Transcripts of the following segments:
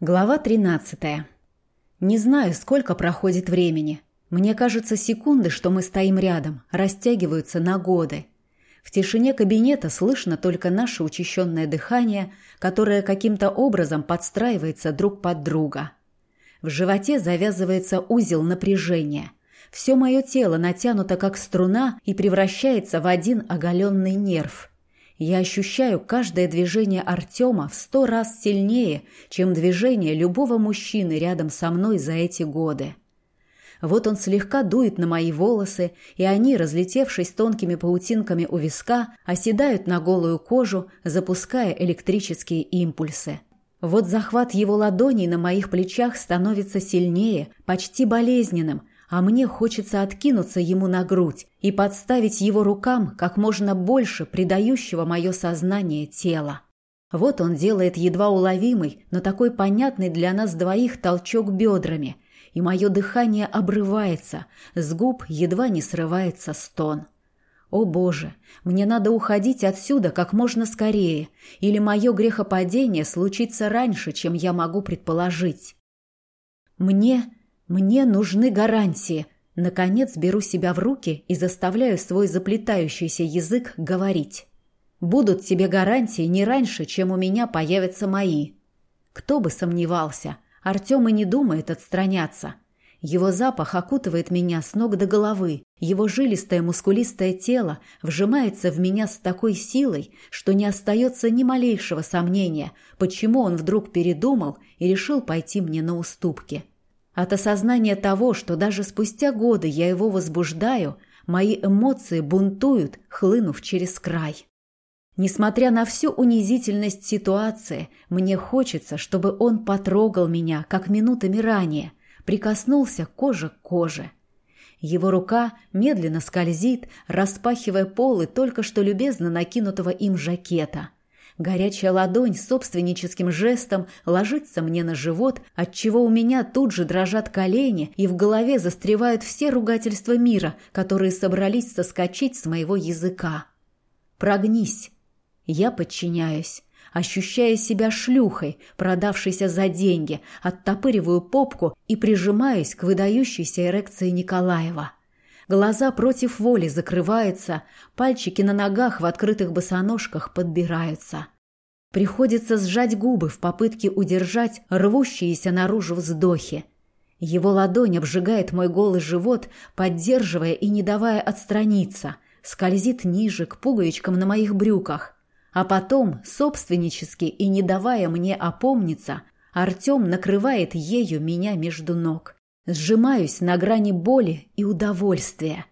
Глава 13. Не знаю, сколько проходит времени. Мне кажется, секунды, что мы стоим рядом, растягиваются на годы. В тишине кабинета слышно только наше учащенное дыхание, которое каким-то образом подстраивается друг под друга. В животе завязывается узел напряжения. Все мое тело натянуто как струна и превращается в один оголенный нерв – я ощущаю каждое движение Артема в сто раз сильнее, чем движение любого мужчины рядом со мной за эти годы. Вот он слегка дует на мои волосы, и они, разлетевшись тонкими паутинками у виска, оседают на голую кожу, запуская электрические импульсы. Вот захват его ладоней на моих плечах становится сильнее, почти болезненным, а мне хочется откинуться ему на грудь и подставить его рукам как можно больше придающего мое сознание тела. Вот он делает едва уловимый, но такой понятный для нас двоих толчок бедрами, и мое дыхание обрывается, с губ едва не срывается стон. О боже, мне надо уходить отсюда как можно скорее, или мое грехопадение случится раньше, чем я могу предположить. Мне мне нужны гарантии. Наконец беру себя в руки и заставляю свой заплетающийся язык говорить. Будут тебе гарантии не раньше, чем у меня появятся мои. Кто бы сомневался, Артем и не думает отстраняться. Его запах окутывает меня с ног до головы. Его жилистое мускулистое тело вжимается в меня с такой силой, что не остается ни малейшего сомнения, почему он вдруг передумал и решил пойти мне на уступки. От осознания того, что даже спустя годы я его возбуждаю, мои эмоции бунтуют, хлынув через край. Несмотря на всю унизительность ситуации, мне хочется, чтобы он потрогал меня, как минутами ранее, прикоснулся кожа к коже. Его рука медленно скользит, распахивая полы только что любезно накинутого им жакета – Горячая ладонь собственническим жестом ложится мне на живот, отчего у меня тут же дрожат колени и в голове застревают все ругательства мира, которые собрались соскочить с моего языка. «Прогнись!» Я подчиняюсь. Ощущая себя шлюхой, продавшейся за деньги, оттопыриваю попку и прижимаюсь к выдающейся эрекции Николаева. Глаза против воли закрываются, пальчики на ногах в открытых босоножках подбираются. Приходится сжать губы в попытке удержать рвущиеся наружу вздохи. Его ладонь обжигает мой голый живот, поддерживая и не давая отстраниться, скользит ниже к пуговичкам на моих брюках. А потом, собственнически и не давая мне опомниться, Артем накрывает ею меня между ног. Сжимаюсь на грани боли и удовольствия.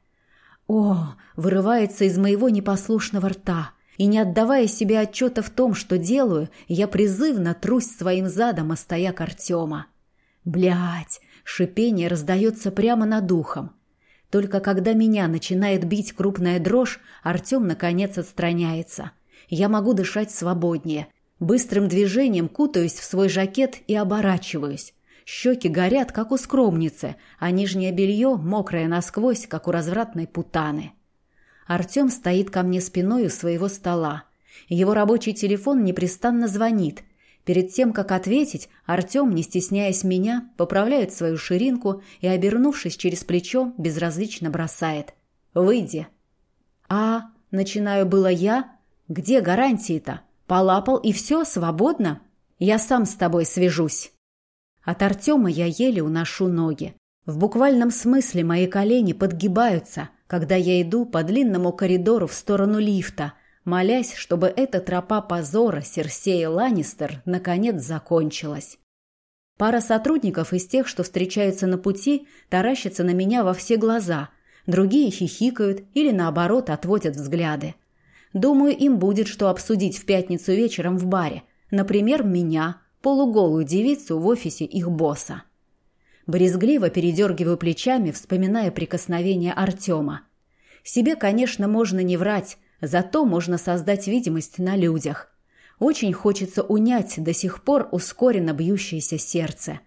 О, вырывается из моего непослушного рта. И не отдавая себе отчета в том, что делаю, я призывно трусь своим задом о Артема. Блядь, шипение раздается прямо над ухом. Только когда меня начинает бить крупная дрожь, Артем наконец отстраняется. Я могу дышать свободнее. Быстрым движением кутаюсь в свой жакет и оборачиваюсь. Щеки горят, как у скромницы, а нижнее белье мокрое насквозь, как у развратной путаны. Артем стоит ко мне спиной у своего стола. Его рабочий телефон непрестанно звонит. Перед тем, как ответить, Артем, не стесняясь меня, поправляет свою ширинку и, обернувшись через плечо, безразлично бросает. «Выйди». «А, начинаю было я. Где гарантии-то? Полапал и все, свободно? Я сам с тобой свяжусь». От Артема я еле уношу ноги. В буквальном смысле мои колени подгибаются, когда я иду по длинному коридору в сторону лифта, молясь, чтобы эта тропа позора Серсея Ланнистер наконец закончилась. Пара сотрудников из тех, что встречаются на пути, таращатся на меня во все глаза, другие хихикают или, наоборот, отводят взгляды. Думаю, им будет что обсудить в пятницу вечером в баре. Например, меня – полуголую девицу в офисе их босса. Брезгливо передергиваю плечами, вспоминая прикосновение Артема. Себе, конечно, можно не врать, зато можно создать видимость на людях. Очень хочется унять до сих пор ускоренно бьющееся сердце.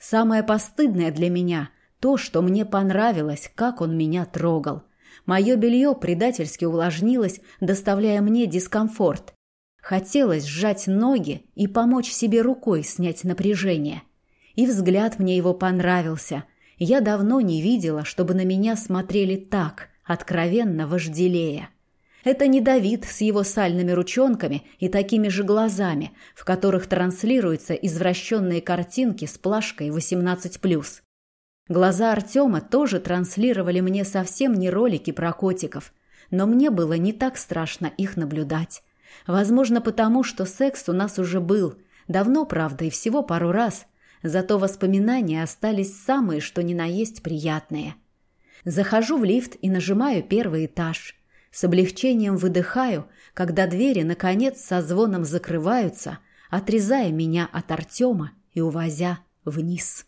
Самое постыдное для меня – то, что мне понравилось, как он меня трогал. Мое белье предательски увлажнилось, доставляя мне дискомфорт. Хотелось сжать ноги и помочь себе рукой снять напряжение. И взгляд мне его понравился. Я давно не видела, чтобы на меня смотрели так, откровенно вожделея. Это не Давид с его сальными ручонками и такими же глазами, в которых транслируются извращенные картинки с плашкой 18+. Глаза Артема тоже транслировали мне совсем не ролики про котиков, но мне было не так страшно их наблюдать. Возможно, потому что секс у нас уже был, давно, правда, и всего пару раз, зато воспоминания остались самые, что ни на есть приятные. Захожу в лифт и нажимаю первый этаж. С облегчением выдыхаю, когда двери, наконец, со звоном закрываются, отрезая меня от Артема и увозя вниз.